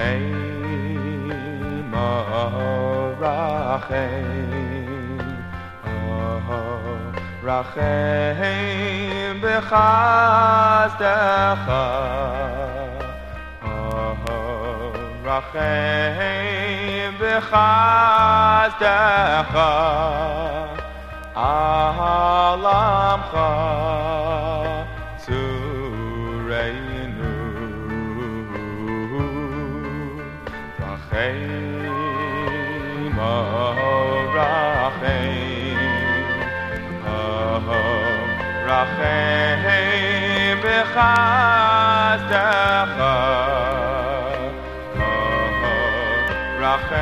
Rachem, oh, Rachem, oh, Rachem, b'chazdecha, oh, Rachem, b'chazdecha, alamcha, tzureinu, rakh haym khastakh rakh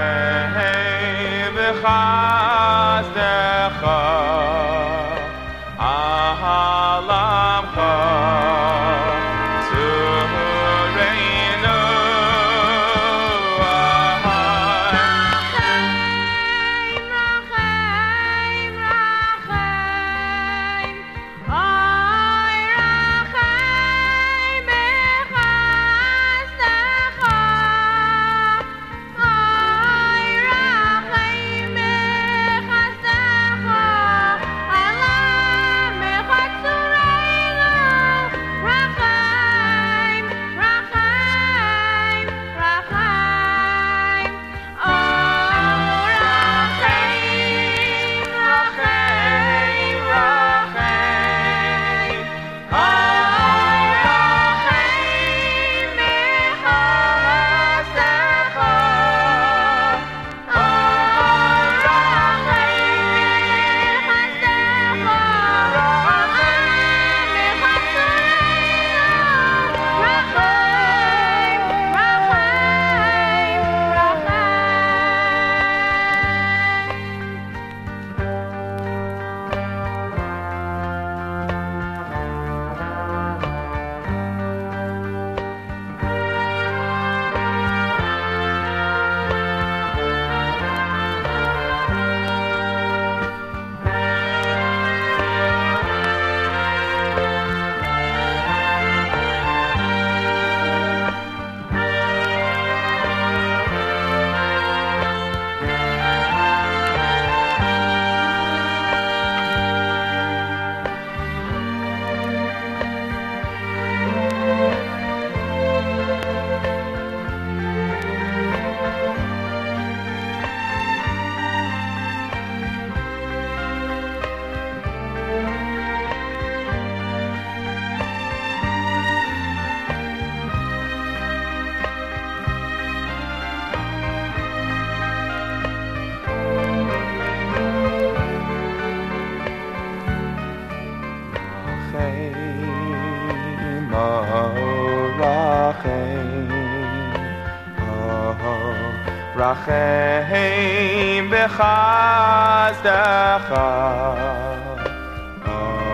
oh,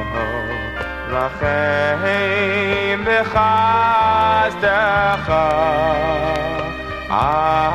Rachem, b'chazdecha, oh, ah,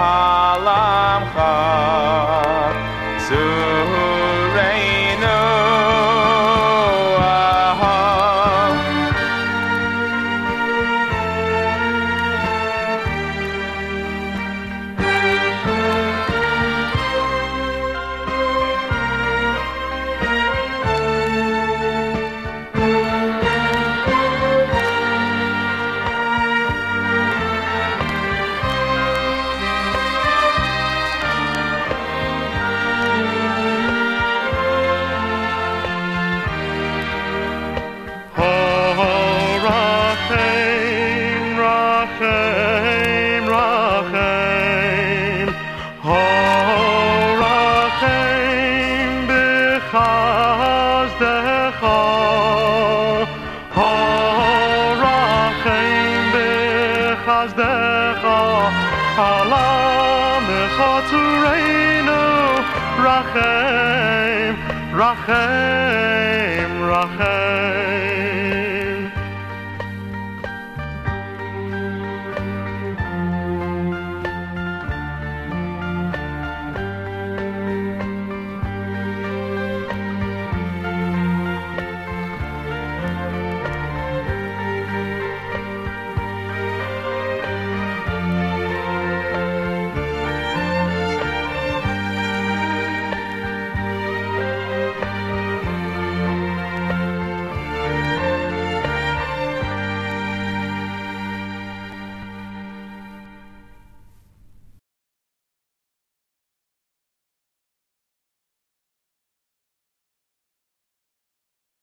b'chazdecha. Alam b'chatzorenu. Rachem, Rachem, Rachem.